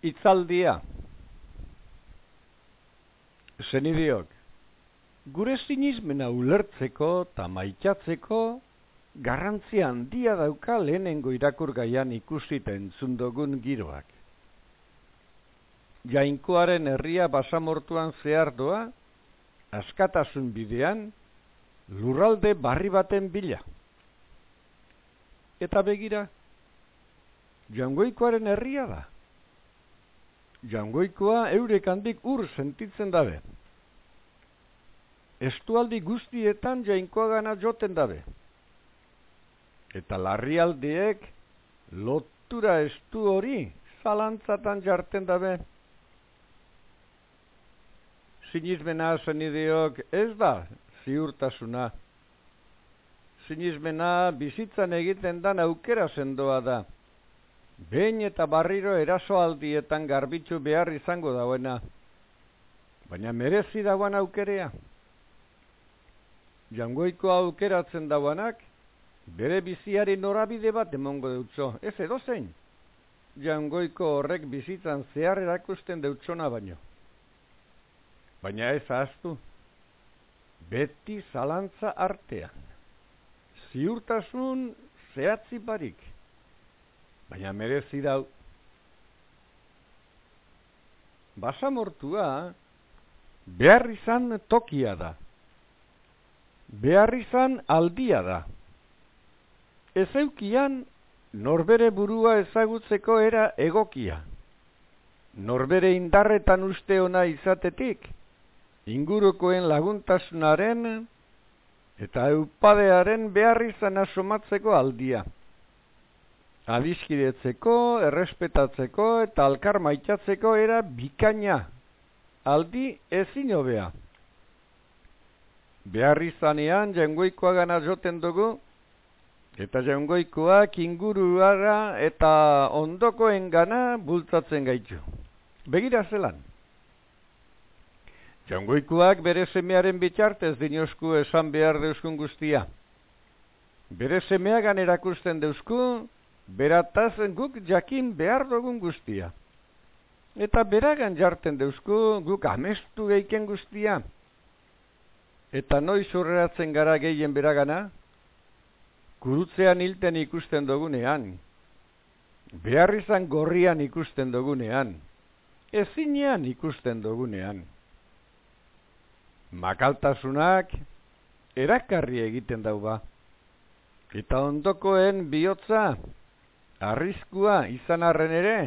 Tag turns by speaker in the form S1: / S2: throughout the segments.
S1: Itzaldia Zenidiok Gure sinismena ulertzeko eta maitatzeko garrantzia handia dauka lehenengo irakur gaian ikusita entzundogun giroak. Jainkoaren herria basamortuan zehar doa, askatasun bidean, lurralde barri baten bila. Eta begira, jangoikoaren herria da jangoikoa eurek handik ur sentitzen dabe. Estualdi guztietan jainkoa gana joten dabe. Eta larrialdiek lotura estu hori zalantzatan jarten dabe. Sinizmena zenideok ez da ziurtasuna. Sinizmena bizitzan egiten dan aukera sendoa da. Behin eta barriro erasoaldietan garbitzu behar izango dauena. Baina merezi dauan aukerea. Jangoiko aukeratzen dauanak, bere biziari norabide bat emongo deutzo. Ez edo zein. Jangoiko horrek bizitzan zehar erakusten deutzona baino. Baina ez ahaztu. Beti zalantza artean. Ziurtasun zehatzi barik baina merezi dau. Basamortua behar izan tokia da. Behar izan aldia da. Ez eukian norbere burua ezagutzeko era egokia. Norbere indarretan uste ona izatetik, ingurukoen laguntasunaren eta eupadearen behar izan asomatzeko aldia adiskidetzeko, errespetatzeko eta alkar maitatzeko era bikaina, aldi ezin hobea. Behar izanean jengoikoa gana joten dugu, eta jengoikoak inguruara eta ondokoen gana bultzatzen gaitu. Begira zelan. Jangoikoak bere semearen bitxartez dinosku esan behar deuskun guztia. Bere semeagan erakusten deusku, berataz guk jakin behar dugun guztia. Eta beragan jarten deuzku guk amestu geiken guztia. Eta noiz horreratzen gara gehien beragana, kurutzean hilten ikusten dugunean, behar izan gorrian ikusten dugunean, ezinean ikusten dugunean. Makaltasunak erakarri egiten dauba. Eta ondokoen bihotza arriskua izan arren ere,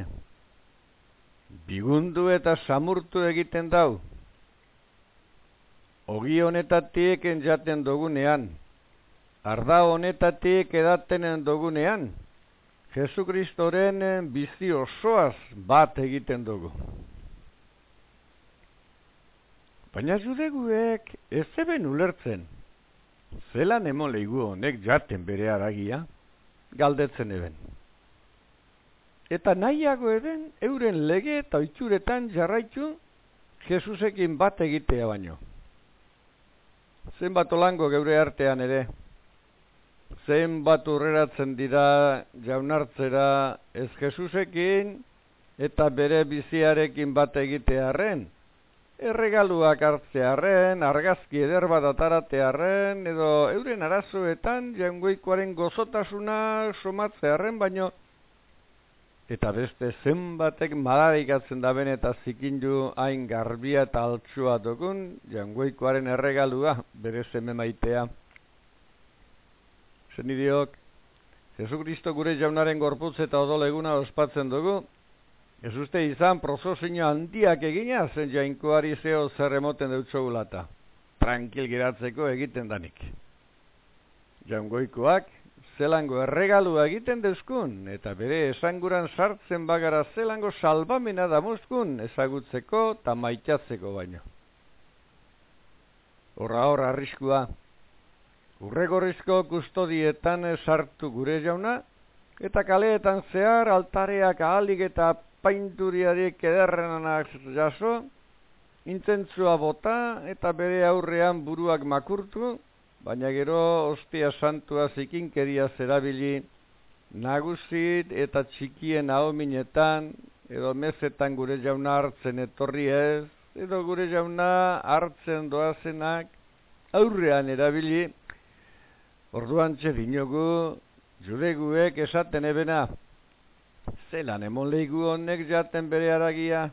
S1: bigundu eta samurtu egiten dau. Ogi honetatik enjaten dugunean, arda honetatik edatenen dugunean, Jesu Kristoren bizi osoaz bat egiten dugu. Baina judeguek ez zeben ulertzen, zelan emoleigu honek jaten bere aragia, galdetzen eben eta nahiago eren euren lege eta oitzuretan jarraitu Jesusekin bat egitea baino. Zenbat olango geure artean ere, zenbat urreratzen dira jaunartzera ez Jesusekin eta bere biziarekin bat egitearen, erregaluak hartzearen, argazki eder bat ataratearen, edo euren arazoetan jaungoikoaren gozotasuna somatzearen, baino eta beste zenbatek malarikatzen da ben eta zikin du hain garbia eta altsua dugun, jangoikoaren erregalua, bere zeme maitea. Zen idiok, Jesu Kristo gure jaunaren gorputz eta odoleguna ospatzen dugu, ez uste izan prozosino handiak egina zen jainkoari zeo zer emoten deutxogulata. Tranquil giratzeko egiten danik. Jangoikoak, zelango erregalu egiten dezkun, eta bere esanguran sartzen bagara zelango salbamena damuzkun ezagutzeko eta maitatzeko baino. Horra horra arriskua, urregorrizko kustodietan sartu gure jauna, eta kaleetan zehar altareak ahalik eta painturiarik ederrenanak jaso, intentzua bota eta bere aurrean buruak makurtu, baina gero ostia santua zikinkeria zerabili nagusit eta txikien ahominetan edo mezetan gure jauna hartzen etorri ez, edo gure jauna hartzen doazenak aurrean erabili, orduan txe dinogu, judeguek esaten ebena, zelan emon lehigu honek jaten bere aragia,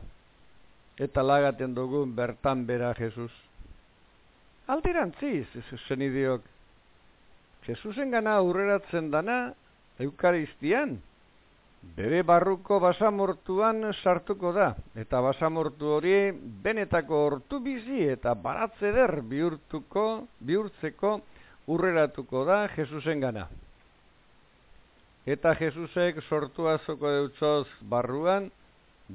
S1: eta lagaten dugun bertan bera Jesus. Alderantziz, zen idiok, Jesusen gana aurreratzen dana, eukaristian, bere barruko basamortuan sartuko da, eta basamortu hori benetako hortu bizi eta baratze der bihurtuko, bihurtzeko urreratuko da Jesusen gana. Eta Jesusek sortu azoko deutzoz barruan,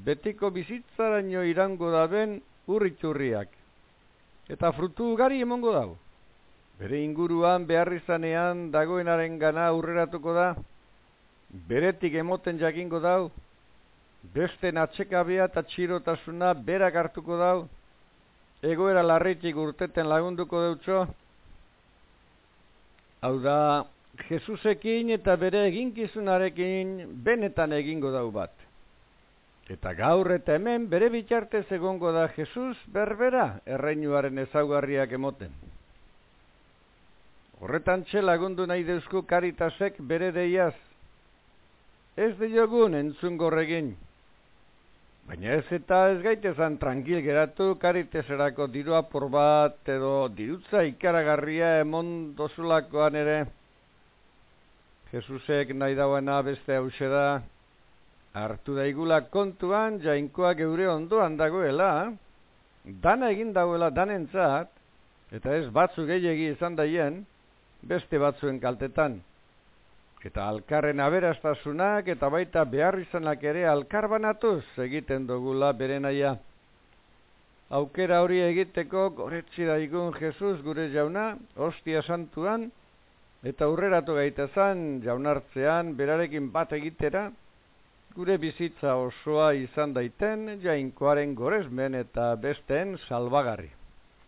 S1: betiko bizitzaraino irango da ben urritxurriak. Eta frutu gari emongo dago. Bere inguruan beharrizanean dagoenaren gana urreratuko da, beretik emoten jakingo dau, beste natxekabea eta txirotasuna berak hartuko dau, egoera larritik urteten lagunduko deutxo, hau da, Jesusekin eta bere eginkizunarekin benetan egingo dau bat. Eta gaur eta hemen bere bitxartez egongo da Jesus berbera erreinuaren ezaugarriak emoten. Horretan lagundu nahi deusku karitasek bere deiaz. Ez diogun entzun gorregin. Baina ez eta ez gaitezan tranquil geratu kariteserako dirua por bat edo dirutza ikaragarria emon dozulakoan ere. Jesusek nahi dauena beste hause da. Artu daigula kontuan jainkoa geure ondoan dagoela. Dana egin dauela danentzat. Eta ez batzu gehiagi izan daien beste batzuen kaltetan. Eta alkarren aberastasunak eta baita behar izanak ere alkarbanatuz egiten dugula bere naia. Aukera hori egiteko goretzi daigun Jesus gure jauna, ostia santuan, eta urreratu gaitezan jaunartzean berarekin bat egitera, gure bizitza osoa izan daiten jainkoaren goresmen eta besteen salbagarri.